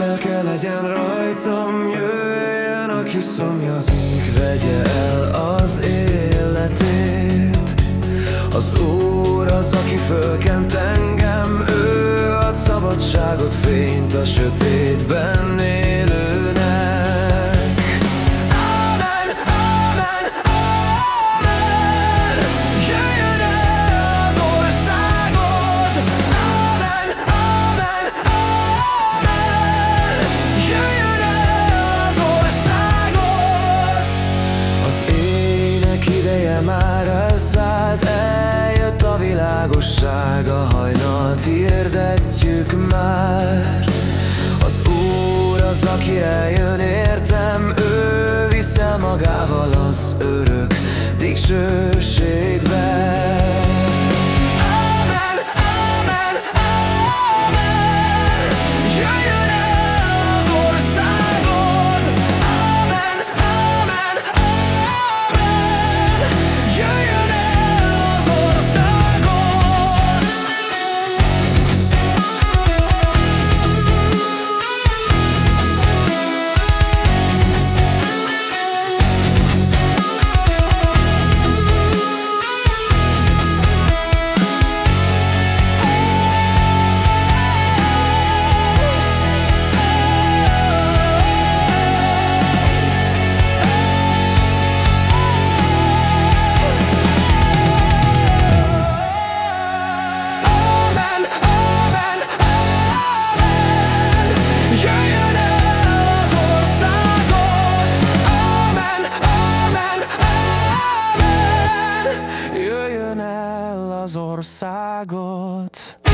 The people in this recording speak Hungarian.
lelke legyen rajtam Jöjjön, aki szomjazik Vegye el az életét. Az Úr az, aki fölkent engem Ő ad szabadságot, fényt a sötétben. A hajnalt hirdetjük már. Az Úr az, aki eljön értem, ő viszel magával az örök dicsőségbe. Az országot.